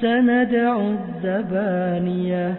سندع الزبانية